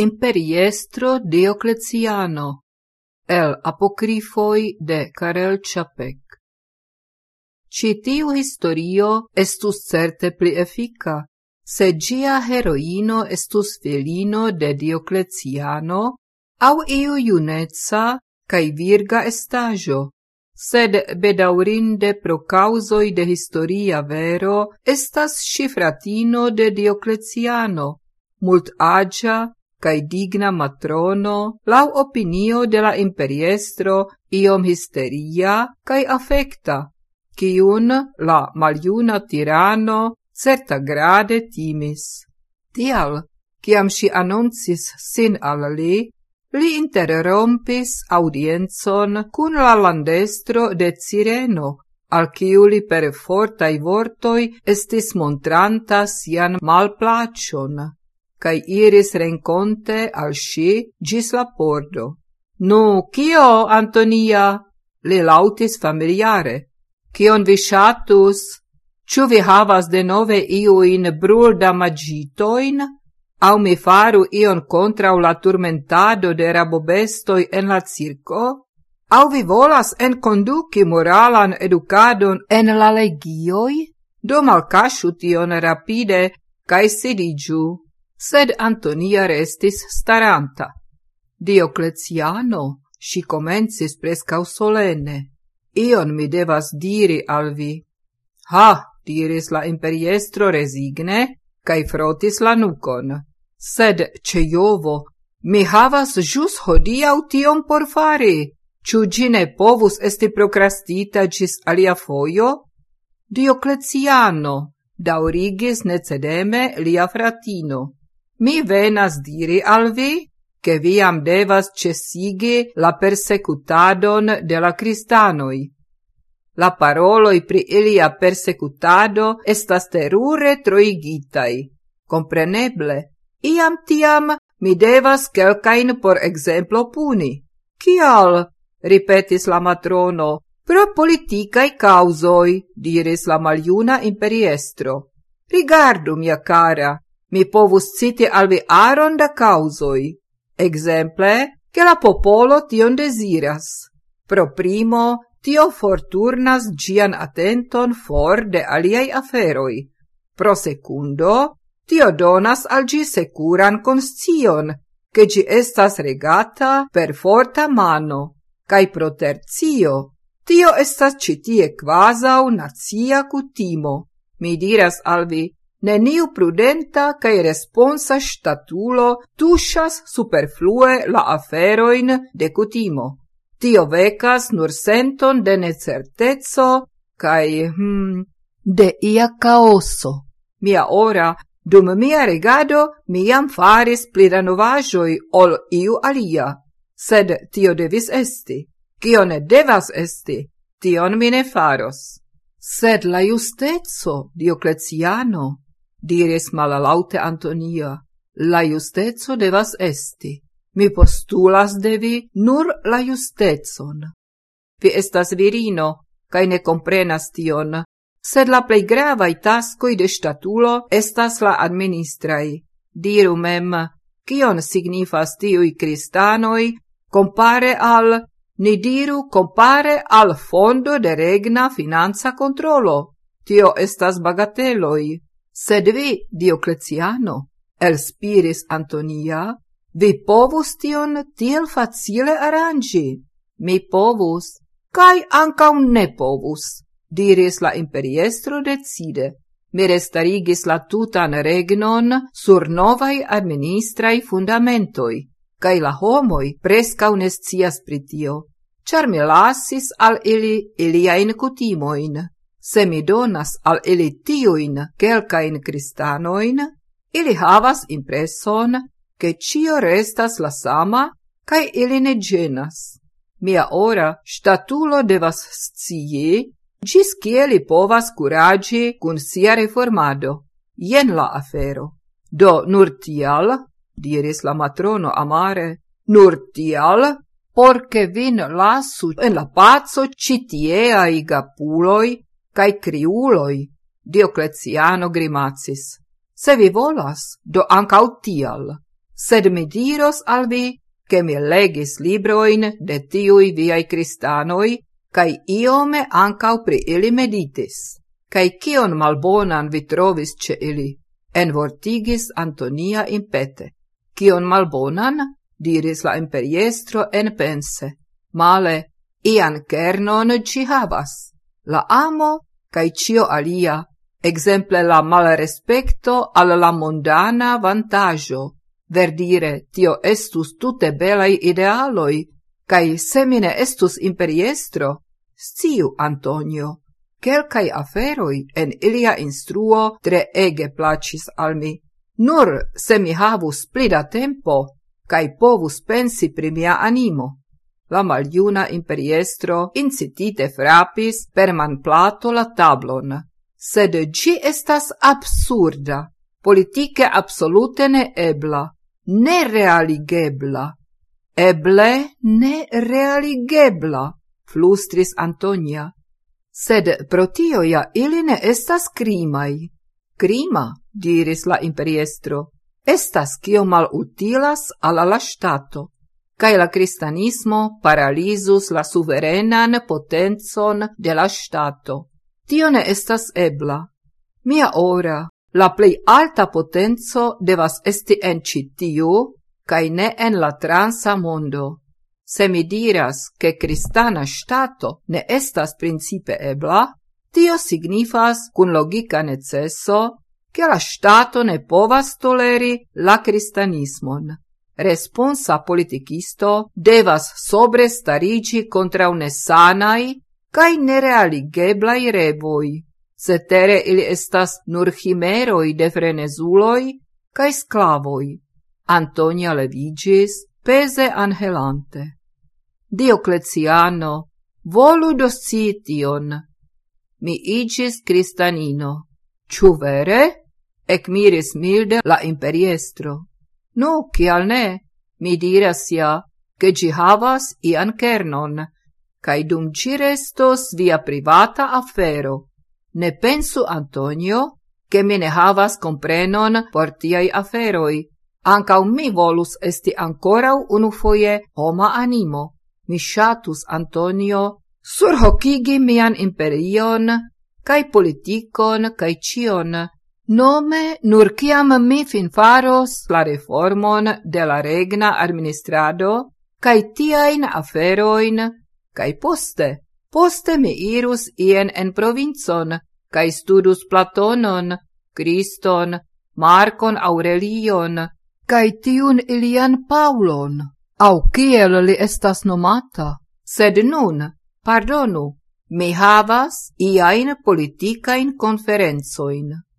imperiestro Diocleziano el apocrifoi de Karel Čapek. Citiu historio estus certe pli efika, se gia heroino estus filino de Diocleziano au iu junezza cae virga estajo, sed bedaurinde pro causoi de historia vero estas cifratino de Diocleziano, mult agia, cae digna matrono, lau opinio de la imperiestro iom histeria cae affecta, ciun la maliuna tirano certa grade timis. Tial, ciam si annoncis sin al li, li interrompis audienzon cun la landestro de Cireno, al ciuli per fortai vortoi estis montranta sian malplacion cae iris renconte al sci gis la pordo. Nu, cio, Antonia? li lautis familiare. Cion vi shatus? Ciu vi havas de nove iuin brul damagitoin? Au mi faru ion contra la turmentado de rabobestoi en la circo? Au vi volas en conduci moralan educadon en la legioi? Do malcasciu tion rapide, cae sidigiu sed Antonia restis staranta. Diocleciano, si comencis prescau solene. Ion mi devas diri al vi. Ha, diris la imperiestro resigne, cae frotis la nucon. Sed, ce Jovo, mi havas jus hodiau tion por fari. ciu gine povus esti procrastita gis alia foio? Diocleziano, daurigis necedeme lia fratino mi venas diri al vi, che viam devas cesigi la persecutadon de la cristanoi. La paroloi pri ilia persecutado estas terure troigitai. Compreneble, iam tiam mi devas quelcain por exemplo puni. Cial? ripetis la matrono. Pro politicae causoi, diris la maliuna imperiestro. Rigardu, mia cara, Mi povus citi al vi aron da causoi, exemple, che la popolo tion desiras. Pro primo, tio forturnas gian attenton for de aliei aferoi. Pro secundo, tio donas al gi securan conscion, che gi estas regata per forta mano, cae pro terzio, tio estas citie quasau nazia cutimo. Mi diras al vi, Neniu prudenta cae responsa statulo tuŝas superflue la aferoin de cutimo. Tio vecas nur senton de necertezzo cae, hmm, de ia caoso. Mia ora, dum mia regado, miam faris pli ol iu alia, sed tio devis esti. Cio ne devas esti, tion mi ne faros. Sed la justezzo, Diocleciano, diris malalaute Antonia, la justezo devas esti. Mi postulas de vi nur la justezon. Vi estas virino, cae ne comprenas tion, sed la plei gravai tascoi de statulo estas la administrai. Diru mem, kion signifas tiui cristanoi compare al, ni diru compare al fondo de regna finanza controlo. Tio estas bagateloi. Sed vi, Diocleciano, elspiris Antonia, vi povus tion tiel facile arrangi? Mi povus, cae ancau ne povus, diris la imperiestro decide. Mi restarigis la tutan regnon sur novai administrai fundamentoi, cae la homoi prescau nescias pritio, char mi lasis al ili iliain cutimoin se mi donas al ili tiuin quelcain cristanoin, ili havas impreson che cio restas la sama, cae ili ne genas. Mia ora statulo devas scii, gis cieli povas curagi cun sia reformado. Ien la afero. Do nur tial, diris la matrono amare, nur tial, porce vin lasu en la pazzo citieai gapuloi, cae criuloi, Diocleziano grimacis. Se vi volas, do ancau tial, sed mi diros al vi, che mi legis libroin de tiui viai cristanoi, cae iome ancau pri ili meditis, cae cion malbonan vi trovis ce ili, envortigis Antonia impete. Cion malbonan? diris la imperiestro en pense. Male, ian kernon ci havas la amo cae cio alia, exemple la malrespecto al la mondana vantaggio, verdire tio estus tute belai idealoi, cae semine estus imperiestro, sciu Antonio, quelcae aferoi en ilia instruo tre ege placis al mi. Nur se mi havus plida tempo, cae povus pensi pri mia animo. La maliuna imperiestro incitite frapis per manplato la tablon. Sed gi estas absurda, politike absolute ne ebla, ne realigebla. Eble ne realigebla, flustris Antonia. Sed pro tio ja ili ne estas crimai. Crima, diris la imperiestro, estas kio malutilas ala la stato cae la cristianismo paralizus la suverenan potenzon de la stato. Tio ne estas ebla. Mia ora, la plei alta potenzo devas esti en citiu, cae ne en la transa mondo. Se mi diras che cristana stato ne estas principe ebla, tio signifas cun logica necesso che la stato ne povas toleri la cristianismon responsa politicisto devas sobre starigi contra unesanai cae nerealigeblai revoi. Cetere ili estas nur chimeroi de frenezuloi cae sclavoi. Antonia levigis, pese anhelante. Diocleciano, volu doscition. Mi igis cristanino. Ciu vere? Ec miris milde la imperiestro. Nu, cial ne? Mi diras ja, che gi havas ian kernon, cae dum ci restos via privata afero. Ne pensu, Antonio, che mi ne havas comprenon por tiai aferoi. Ancau mi volus esti ancorau unu foie homa animo. Mi shatus, Antonio, surhocigi mian imperion, cae politicon, cae cion, Nome, nur ciam mi fin faros la reformon de la regna administrado, cae tiain aferoin, cae poste, poste mi irus ien en provincon, cae studus Platonon, Criston, Marcon Aurelion, cae tiun ilian Paulon, au kiel li estas nomata, sed nun, pardonu, mi havas iain politicain conferenzoin.